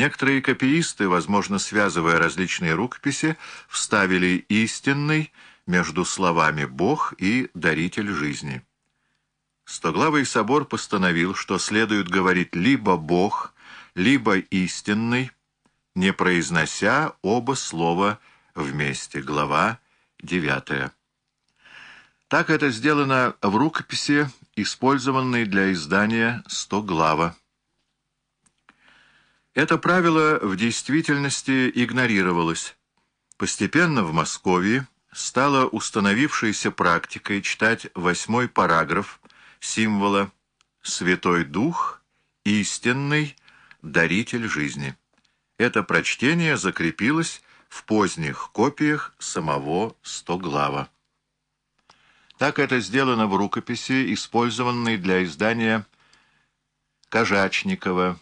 Некоторые копиисты, возможно, связывая различные рукописи, вставили истинный между словами «Бог» и «даритель жизни». Стоглавый собор постановил, что следует говорить либо «Бог», либо «истинный», не произнося оба слова вместе. Глава 9. Так это сделано в рукописи, использованной для издания «Стоглава». Это правило в действительности игнорировалось. Постепенно в Москве стало установившейся практикой читать восьмой параграф символа «Святой Дух, истинный даритель жизни». Это прочтение закрепилось в поздних копиях самого Стоглава. Так это сделано в рукописи, использованной для издания Кожачникова,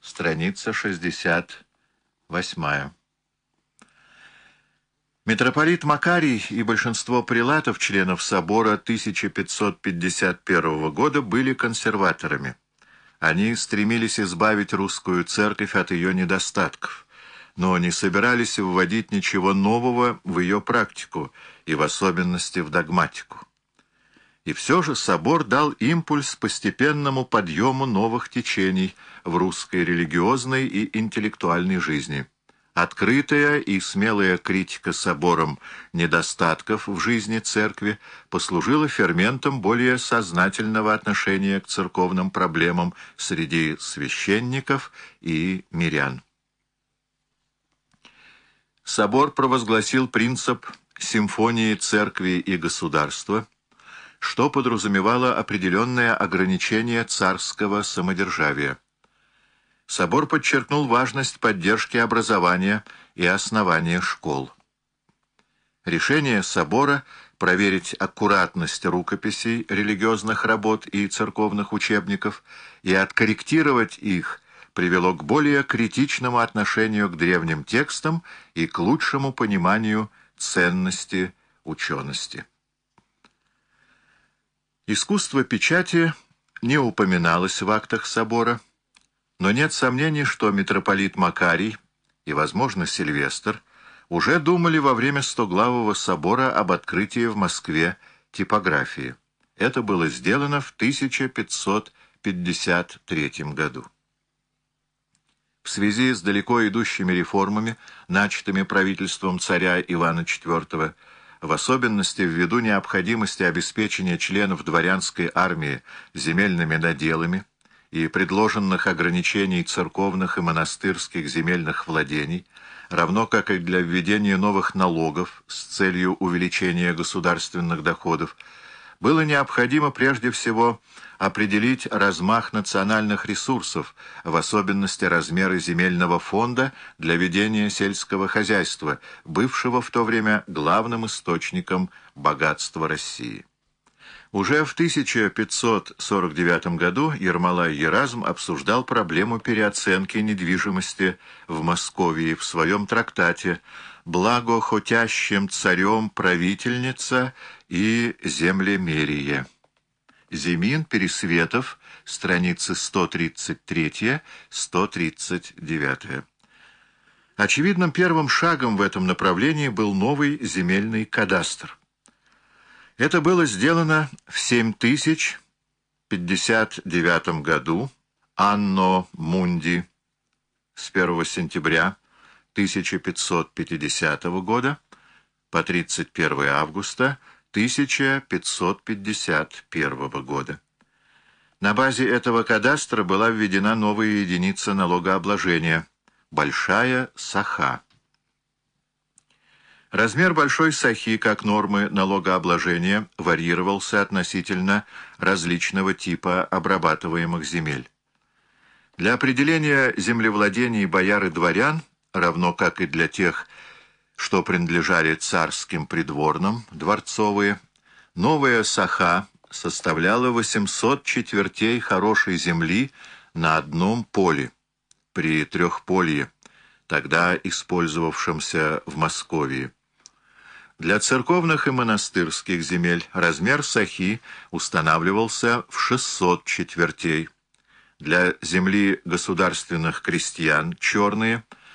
страница 68. Митрополит Макарий и большинство прилатов, членов собора 1551 года, были консерваторами. Они стремились избавить русскую церковь от ее недостатков, но не собирались вводить ничего нового в ее практику и в особенности в догматику. И все же собор дал импульс постепенному подъему новых течений в русской религиозной и интеллектуальной жизни. Открытая и смелая критика собором недостатков в жизни церкви послужила ферментом более сознательного отношения к церковным проблемам среди священников и мирян. Собор провозгласил принцип симфонии церкви и государства, что подразумевало определенное ограничение царского самодержавия. Собор подчеркнул важность поддержки образования и основания школ. Решение собора проверить аккуратность рукописей религиозных работ и церковных учебников и откорректировать их привело к более критичному отношению к древним текстам и к лучшему пониманию ценности учености. Искусство печати не упоминалось в актах собора, но нет сомнений, что митрополит Макарий и, возможно, Сильвестр уже думали во время Стоглавого собора об открытии в Москве типографии. Это было сделано в 1553 году. В связи с далеко идущими реформами, начатыми правительством царя Ивана IV, в особенности ввиду необходимости обеспечения членов дворянской армии земельными наделами, и предложенных ограничений церковных и монастырских земельных владений, равно как и для введения новых налогов с целью увеличения государственных доходов, было необходимо прежде всего определить размах национальных ресурсов, в особенности размеры земельного фонда для ведения сельского хозяйства, бывшего в то время главным источником богатства России. Уже в 1549 году Ермолай Еразм обсуждал проблему переоценки недвижимости в Москве в своем трактате «Благо хотящим царем правительница и землемерие». Зимин, Пересветов, страницы 133-139. Очевидным первым шагом в этом направлении был новый земельный кадастр. Это было сделано в 7059 году Анно Мунди с 1 сентября 1550 года по 31 августа 1551 года. На базе этого кадастра была введена новая единица налогообложения – Большая Саха. Размер большой сахи как нормы налогообложения варьировался относительно различного типа обрабатываемых земель. Для определения землевладений бояр и дворян, равно как и для тех, что принадлежали царским придворным, дворцовые, новая саха составляла 800 четвертей хорошей земли на одном поле, при трехполье, тогда использовавшемся в Москве. Для церковных и монастырских земель размер сахи устанавливался в 600 четвертей. для земли государственных крестьян черные –